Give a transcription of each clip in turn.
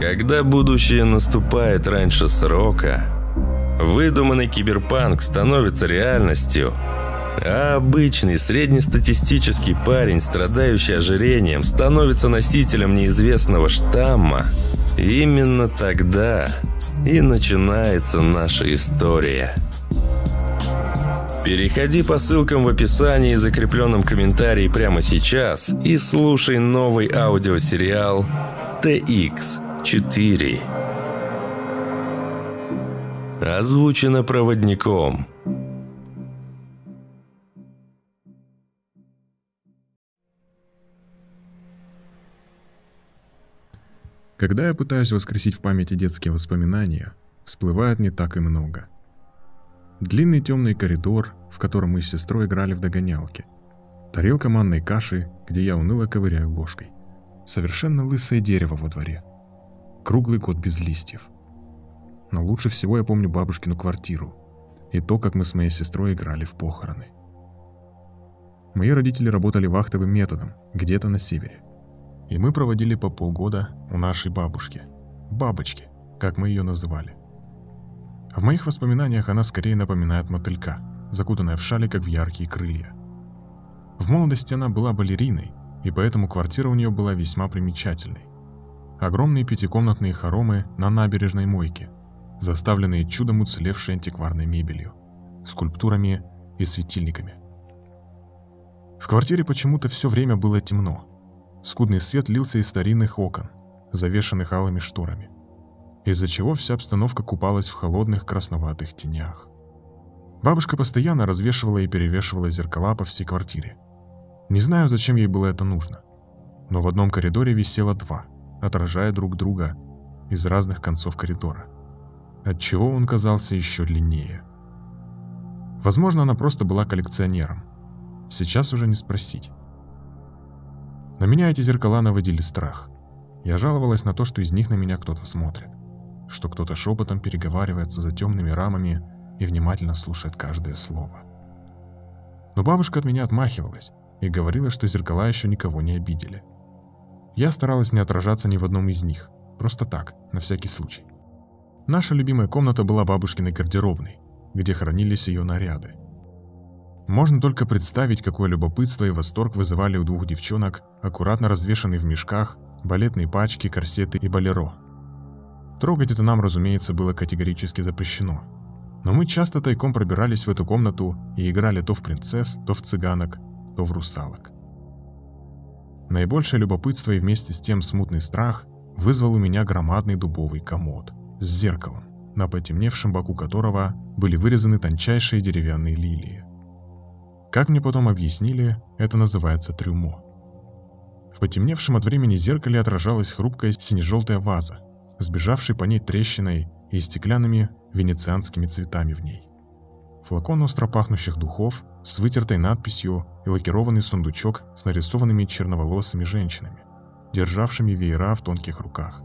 Когда будущее наступает раньше срока, выдуманный киберпанк становится реальностью, а обычный среднестатистический парень, страдающий ожирением, становится носителем неизвестного штамма, именно тогда и начинается наша история. Переходи по ссылкам в описании и закрепленном комментарии прямо сейчас и слушай новый аудиосериал TX4. Озвучено проводником. Когда я пытаюсь воскресить в памяти детские воспоминания, всплывает не так и много. Длинный темный коридор, в котором мы с сестрой играли в догонялки. Тарелка манной каши, где я уныло ковыряю ложкой. Совершенно лысое дерево во дворе. Круглый год без листьев. Но лучше всего я помню бабушкину квартиру и то, как мы с моей сестрой играли в похороны. Мои родители работали вахтовым методом, где-то на севере. И мы проводили по полгода у нашей бабушки. Бабочки, как мы ее называли. В моих воспоминаниях она скорее напоминает мотылька, закутанная в шале, как в яркие крылья. В молодости она была балериной, и поэтому квартира у нее была весьма примечательной. Огромные пятикомнатные хоромы на набережной мойке, заставленные чудом уцелевшей антикварной мебелью, скульптурами и светильниками. В квартире почему-то все время было темно, Скудный свет лился из старинных окон, завешанных алыми шторами, из-за чего вся обстановка купалась в холодных красноватых тенях. Бабушка постоянно развешивала и перевешивала зеркала по всей квартире. Не знаю, зачем ей было это нужно, но в одном коридоре висело два, отражая друг друга из разных концов коридора, отчего он казался еще длиннее. Возможно, она просто была коллекционером. Сейчас уже не спросить. На меня эти зеркала наводили страх. Я жаловалась на то, что из них на меня кто-то смотрит, что кто-то шепотом переговаривается за темными рамами и внимательно слушает каждое слово. Но бабушка от меня отмахивалась и говорила, что зеркала еще никого не обидели. Я старалась не отражаться ни в одном из них, просто так, на всякий случай. Наша любимая комната была бабушкиной гардеробной, где хранились ее наряды. Можно только представить, какое любопытство и восторг вызывали у двух девчонок, аккуратно развешанные в мешках, балетные пачки, корсеты и болеро. Трогать это нам, разумеется, было категорически запрещено. Но мы часто тайком пробирались в эту комнату и играли то в принцесс, то в цыганок, то в русалок. Наибольшее любопытство и вместе с тем смутный страх вызвал у меня громадный дубовый комод с зеркалом, на потемневшем боку которого были вырезаны тончайшие деревянные лилии. Как мне потом объяснили, это называется трюмо. В потемневшем от времени зеркале отражалась хрупкая сине-желтая ваза, сбежавшей по ней трещиной и стеклянными венецианскими цветами в ней. Флакон остро духов с вытертой надписью и лакированный сундучок с нарисованными черноволосыми женщинами, державшими веера в тонких руках.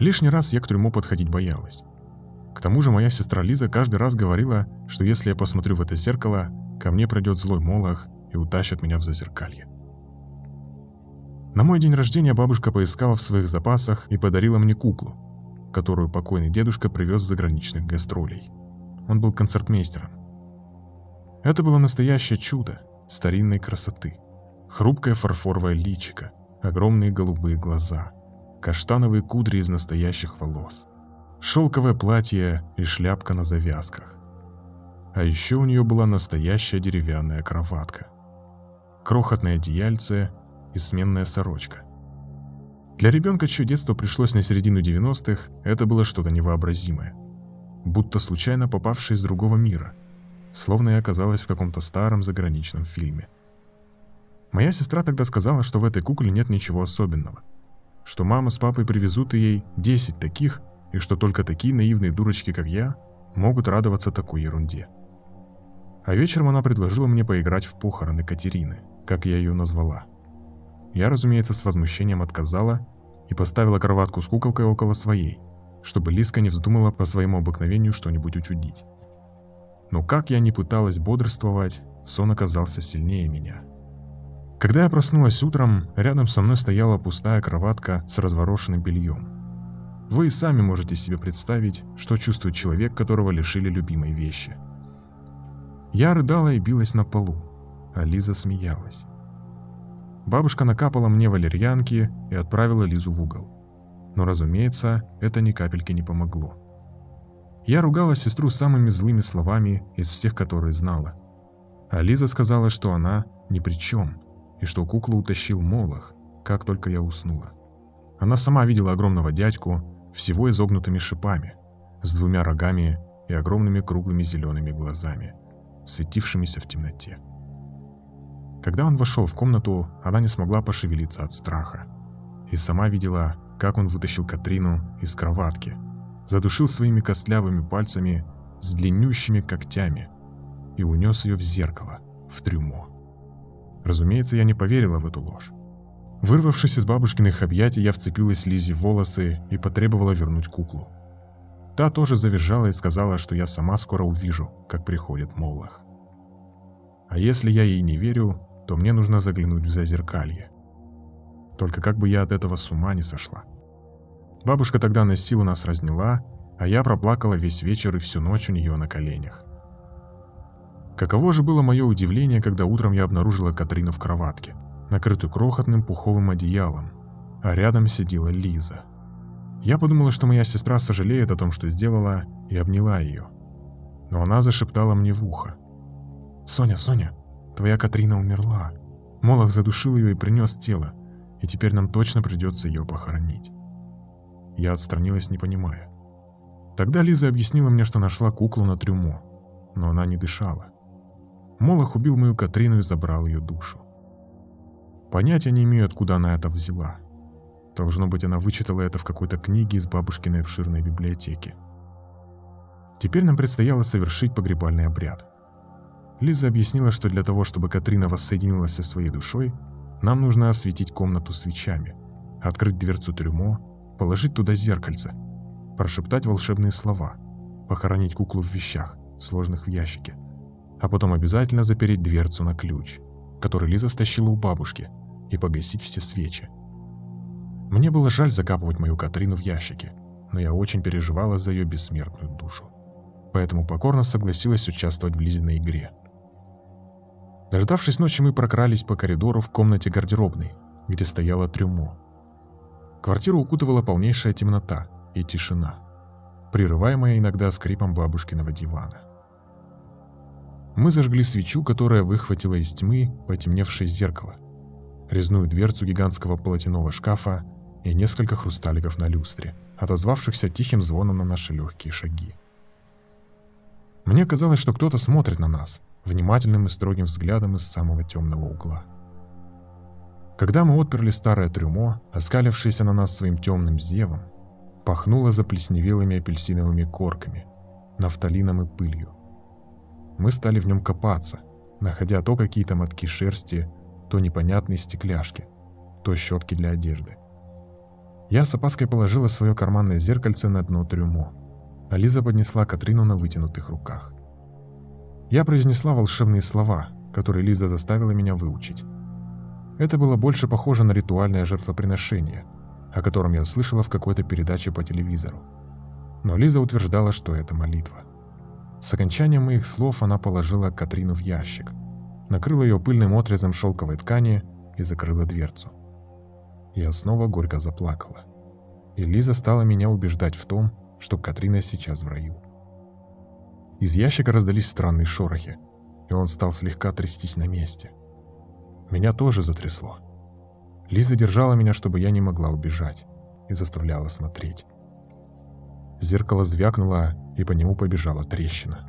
Лишний раз я к трюмо подходить боялась. К тому же моя сестра Лиза каждый раз говорила, что если я посмотрю в это зеркало, ко мне придет злой молох и утащит меня в зазеркалье. На мой день рождения бабушка поискала в своих запасах и подарила мне куклу, которую покойный дедушка привез с заграничных гастролей. Он был концертмейстером. Это было настоящее чудо старинной красоты. Хрупкое фарфоровое личико, огромные голубые глаза, каштановые кудри из настоящих волос – шелковое платье и шляпка на завязках. А еще у нее была настоящая деревянная кроватка, крохотное одеяльце и сменная сорочка. Для ребенка, чье детство пришлось на середину 90-х, это было что-то невообразимое. Будто случайно попавшее из другого мира, словно я оказалась в каком-то старом заграничном фильме. Моя сестра тогда сказала, что в этой кукле нет ничего особенного, что мама с папой привезут ей 10 таких – и что только такие наивные дурочки, как я, могут радоваться такой ерунде. А вечером она предложила мне поиграть в похороны Катерины, как я ее назвала. Я, разумеется, с возмущением отказала и поставила кроватку с куколкой около своей, чтобы Лиска не вздумала по своему обыкновению что-нибудь учудить. Но как я не пыталась бодрствовать, сон оказался сильнее меня. Когда я проснулась утром, рядом со мной стояла пустая кроватка с разворошенным бельем. Вы и сами можете себе представить, что чувствует человек, которого лишили любимой вещи. Я рыдала и билась на полу, а Лиза смеялась. Бабушка накапала мне валерьянки и отправила Лизу в угол. Но, разумеется, это ни капельки не помогло. Я ругала сестру самыми злыми словами из всех, которые знала. А Лиза сказала, что она ни при чем, и что куклу утащил Молох, как только я уснула. Она сама видела огромного дядьку, всего изогнутыми шипами, с двумя рогами и огромными круглыми зелеными глазами, светившимися в темноте. Когда он вошел в комнату, она не смогла пошевелиться от страха. И сама видела, как он вытащил Катрину из кроватки, задушил своими костлявыми пальцами с длиннющими когтями и унес ее в зеркало, в трюмо. Разумеется, я не поверила в эту ложь. Вырвавшись из бабушкиных объятий, я вцепилась Лизе в волосы и потребовала вернуть куклу. Та тоже завизжала и сказала, что я сама скоро увижу, как приходит Молох. А если я ей не верю, то мне нужно заглянуть в зазеркалье. Только как бы я от этого с ума не сошла. Бабушка тогда на силу нас разняла, а я проплакала весь вечер и всю ночь у нее на коленях. Каково же было мое удивление, когда утром я обнаружила Катрину в кроватке, накрытую крохотным пуховым одеялом, а рядом сидела Лиза. Я подумала, что моя сестра сожалеет о том, что сделала, и обняла ее. Но она зашептала мне в ухо. «Соня, Соня, Твоя Катрина умерла. Молох задушил ее и принес тело, и теперь нам точно придется ее похоронить. Я отстранилась, не понимая. Тогда Лиза объяснила мне, что нашла куклу на трюмо, но она не дышала. Молох убил мою Катрину и забрал ее душу. Понятия не имею, откуда она это взяла. Должно быть, она вычитала это в какой-то книге из бабушкиной обширной библиотеки. Теперь нам предстояло совершить погребальный обряд – Лиза объяснила, что для того, чтобы Катрина воссоединилась со своей душой, нам нужно осветить комнату свечами, открыть дверцу трюмо, положить туда зеркальце, прошептать волшебные слова, похоронить куклу в вещах, сложных в ящике, а потом обязательно запереть дверцу на ключ, который Лиза стащила у бабушки, и погасить все свечи. Мне было жаль закапывать мою Катрину в ящике, но я очень переживала за ее бессмертную душу. Поэтому покорно согласилась участвовать в Лизиной игре – Дождавшись ночи, мы прокрались по коридору в комнате гардеробной, где стояло трюмо. Квартиру укутывала полнейшая темнота и тишина, прерываемая иногда скрипом бабушкиного дивана. Мы зажгли свечу, которая выхватила из тьмы потемневшее зеркало, резную дверцу гигантского полотяного шкафа и несколько хрусталиков на люстре, отозвавшихся тихим звоном на наши легкие шаги. Мне казалось, что кто-то смотрит на нас — внимательным и строгим взглядом из самого темного угла. Когда мы отперли старое трюмо, оскалившееся на нас своим темным зевом, пахнуло заплесневелыми апельсиновыми корками, нафталином и пылью. Мы стали в нем копаться, находя то какие-то мотки шерсти, то непонятные стекляшки, то щетки для одежды. Я с опаской положила свое карманное зеркальце на дно трюмо, а Лиза поднесла Катрину на вытянутых руках. Я произнесла волшебные слова, которые Лиза заставила меня выучить. Это было больше похоже на ритуальное жертвоприношение, о котором я слышала в какой-то передаче по телевизору. Но Лиза утверждала, что это молитва. С окончанием моих слов она положила Катрину в ящик, накрыла ее пыльным отрезом шелковой ткани и закрыла дверцу. Я снова горько заплакала. И Лиза стала меня убеждать в том, что Катрина сейчас в раю. Из ящика раздались странные шорохи, и он стал слегка трястись на месте. Меня тоже затрясло. Лиза держала меня, чтобы я не могла убежать, и заставляла смотреть. Зеркало звякнуло, и по нему побежала трещина.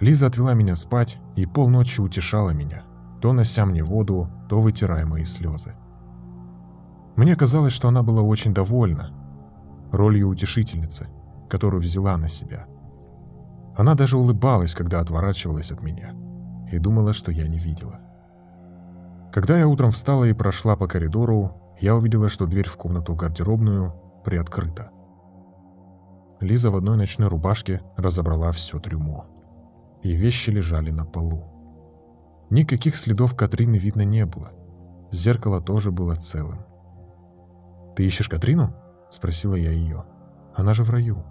Лиза отвела меня спать и полночи утешала меня, то нося мне воду, то вытирая мои слезы. Мне казалось, что она была очень довольна ролью утешительницы, которую взяла на себя – она даже улыбалась, когда отворачивалась от меня, и думала, что я не видела. Когда я утром встала и прошла по коридору, я увидела, что дверь в комнату-гардеробную приоткрыта. Лиза в одной ночной рубашке разобрала все трюмо, и вещи лежали на полу. Никаких следов Катрины видно не было. Зеркало тоже было целым. «Ты ищешь Катрину?» – спросила я ее. «Она же в раю».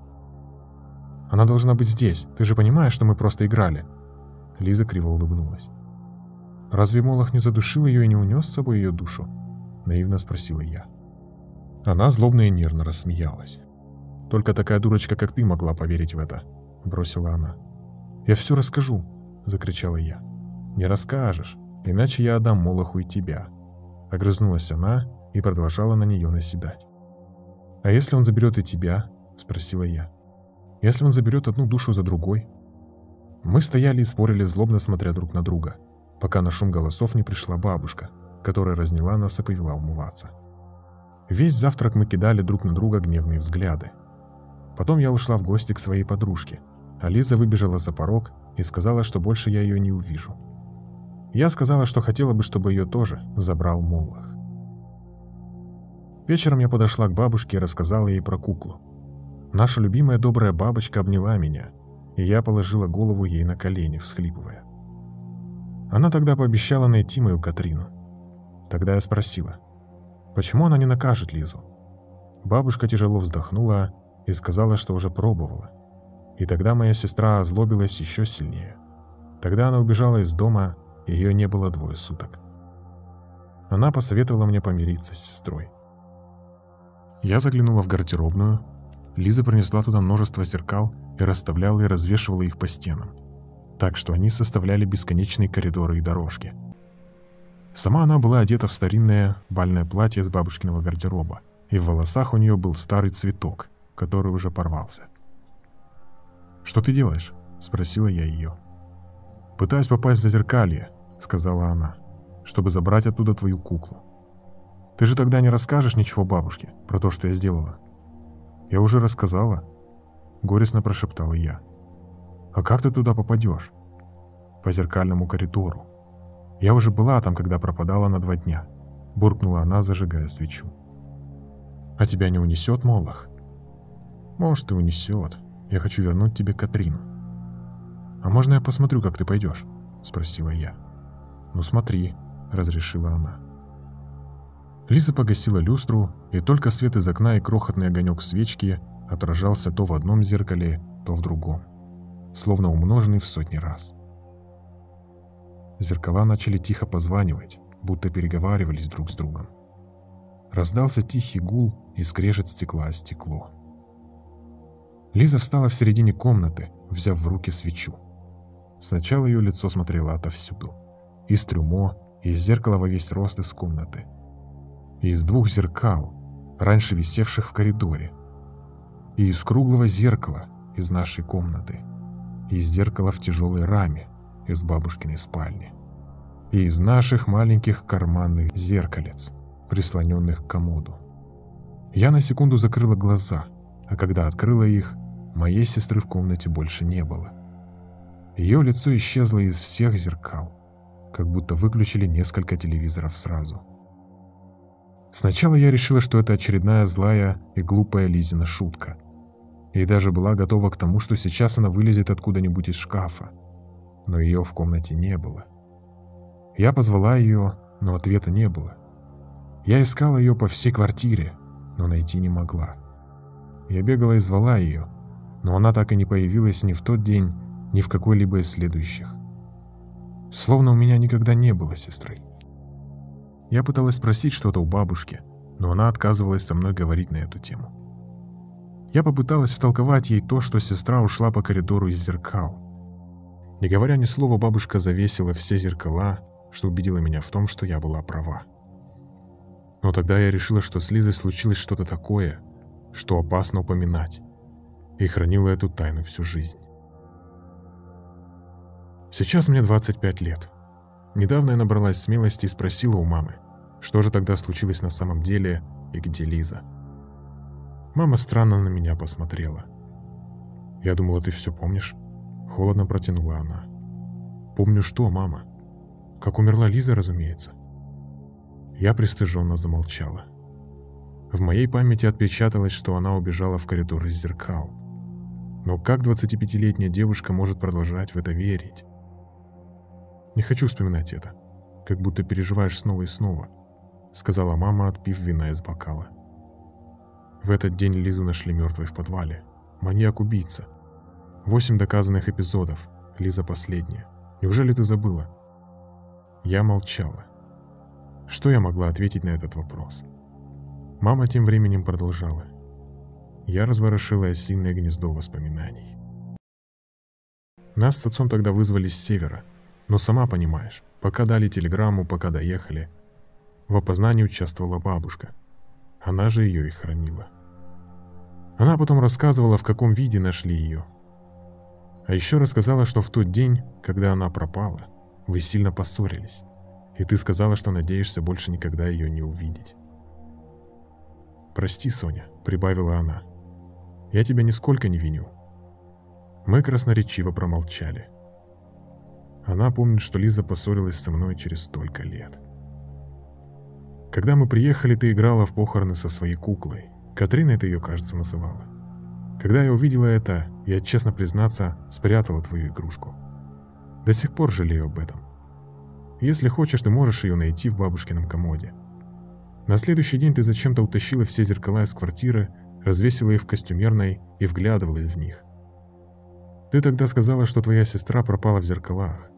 «Она должна быть здесь. Ты же понимаешь, что мы просто играли?» Лиза криво улыбнулась. «Разве Молох не задушил ее и не унес с собой ее душу?» – наивно спросила я. Она злобно и нервно рассмеялась. «Только такая дурочка, как ты, могла поверить в это», – бросила она. «Я все расскажу», – закричала я. «Не расскажешь, иначе я отдам Молоху и тебя». Огрызнулась она и продолжала на нее наседать. «А если он заберет и тебя?» – спросила я. «Если он заберет одну душу за другой?» Мы стояли и спорили, злобно смотря друг на друга, пока на шум голосов не пришла бабушка, которая разняла нас и повела умываться. Весь завтрак мы кидали друг на друга гневные взгляды. Потом я ушла в гости к своей подружке, а Лиза выбежала за порог и сказала, что больше я ее не увижу. Я сказала, что хотела бы, чтобы ее тоже забрал Моллах. Вечером я подошла к бабушке и рассказала ей про куклу. Наша любимая добрая бабочка обняла меня, и я положила голову ей на колени, всхлипывая. Она тогда пообещала найти мою Катрину. Тогда я спросила, почему она не накажет Лизу? Бабушка тяжело вздохнула и сказала, что уже пробовала. И тогда моя сестра озлобилась еще сильнее. Тогда она убежала из дома ее не было двое суток. Она посоветовала мне помириться с сестрой. Я заглянула в гардеробную. Лиза принесла туда множество зеркал и расставляла и развешивала их по стенам, так что они составляли бесконечные коридоры и дорожки. Сама она была одета в старинное бальное платье из бабушкиного гардероба, и в волосах у нее был старый цветок, который уже порвался. «Что ты делаешь?» – спросила я ее. «Пытаюсь попасть в зазеркалье», — сказала она, — «чтобы забрать оттуда твою куклу. Ты же тогда не расскажешь ничего бабушке про то, что я сделала?» «Я уже рассказала», — горестно прошептала я. «А как ты туда попадешь?» «По зеркальному коридору. Я уже была там, когда пропадала на два дня», — буркнула она, зажигая свечу. «А тебя не унесет, Молох?» «Может, и унесет. Я хочу вернуть тебе Катрину». «А можно я посмотрю, как ты пойдешь?» — спросила я. «Ну смотри», — разрешила она. Лиза погасила люстру, и только свет из окна и крохотный огонек свечки отражался то в одном зеркале, то в другом, словно умноженный в сотни раз. Зеркала начали тихо позванивать, будто переговаривались друг с другом. Раздался тихий гул и скрежет стекла о стекло. Лиза встала в середине комнаты, взяв в руки свечу. Сначала ее лицо смотрело отовсюду — из трюмо, из зеркала во весь рост из комнаты. Из двух зеркал, раньше висевших в коридоре. И из круглого зеркала из нашей комнаты. Из зеркала в тяжелой раме из бабушкиной спальни. И из наших маленьких карманных зеркалец, прислоненных к комоду. Я на секунду закрыла глаза, а когда открыла их, моей сестры в комнате больше не было. Ее лицо исчезло из всех зеркал как будто выключили несколько телевизоров сразу. Сначала я решила, что это очередная злая и глупая Лизина шутка. И даже была готова к тому, что сейчас она вылезет откуда-нибудь из шкафа. Но ее в комнате не было. Я позвала ее, но ответа не было. Я искала ее по всей квартире, но найти не могла. Я бегала и звала ее, но она так и не появилась ни в тот день, ни в какой-либо из следующих. Словно у меня никогда не было сестры. Я пыталась спросить что-то у бабушки, но она отказывалась со мной говорить на эту тему. Я попыталась втолковать ей то, что сестра ушла по коридору из зеркал. Не говоря ни слова, бабушка завесила все зеркала, что убедило меня в том, что я была права. Но тогда я решила, что с Лизой случилось что-то такое, что опасно упоминать, и хранила эту тайну всю жизнь. Сейчас мне 25 лет. Недавно я набралась смелости и спросила у мамы, что же тогда случилось на самом деле и где Лиза. Мама странно на меня посмотрела. «Я думала, ты все помнишь?» Холодно протянула она. «Помню что, мама? Как умерла Лиза, разумеется». Я пристыженно замолчала. В моей памяти отпечаталось, что она убежала в коридор из зеркал. Но как 25-летняя девушка может продолжать в это верить? Не хочу вспоминать это. Как будто переживаешь снова и снова, сказала мама, отпив вина из бокала. В этот день Лизу нашли мертвой в подвале. Маньяк-убийца. Восемь доказанных эпизодов. Лиза последняя. Неужели ты забыла? Я молчала. Что я могла ответить на этот вопрос? Мама тем временем продолжала. Я разворошила осиное гнездо воспоминаний. Нас с отцом тогда вызвали с севера. Но сама понимаешь, пока дали телеграмму, пока доехали. В опознании участвовала бабушка. Она же ее и хранила. Она потом рассказывала, в каком виде нашли ее. А еще рассказала, что в тот день, когда она пропала, вы сильно поссорились. И ты сказала, что надеешься больше никогда ее не увидеть. «Прости, Соня», — прибавила она. «Я тебя нисколько не виню. Мы красноречиво промолчали. Она помнит, что Лиза поссорилась со мной через столько лет. Когда мы приехали, ты играла в похороны со своей куклой. Катрина это ее, кажется, называла. Когда я увидела это, я, честно признаться, спрятала твою игрушку. До сих пор жалею об этом. Если хочешь, ты можешь ее найти в бабушкином комоде. На следующий день ты зачем-то утащила все зеркала из квартиры, развесила их в костюмерной и вглядывалась в них. Ты тогда сказала, что твоя сестра пропала в зеркалах.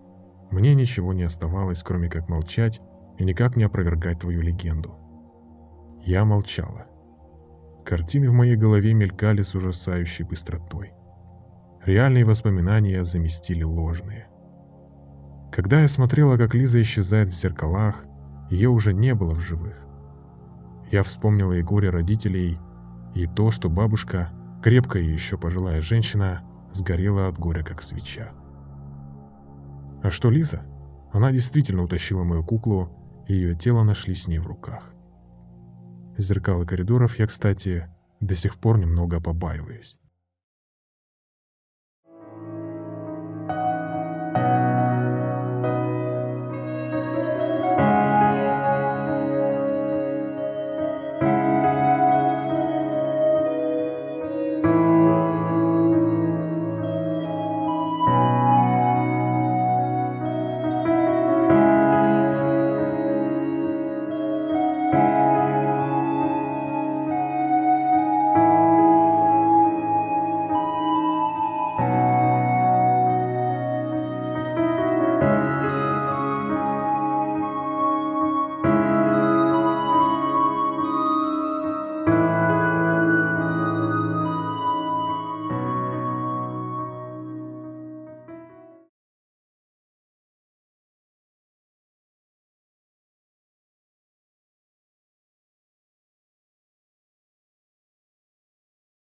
Мне ничего не оставалось, кроме как молчать и никак не опровергать твою легенду. Я молчала. Картины в моей голове мелькали с ужасающей быстротой. Реальные воспоминания заместили ложные. Когда я смотрела, как Лиза исчезает в зеркалах, ее уже не было в живых. Я вспомнила и горе родителей, и то, что бабушка, крепкая и еще пожилая женщина, сгорела от горя, как свеча. А что Лиза? Она действительно утащила мою куклу, и ее тело нашли с ней в руках. Зеркал и коридоров я, кстати, до сих пор немного побаиваюсь.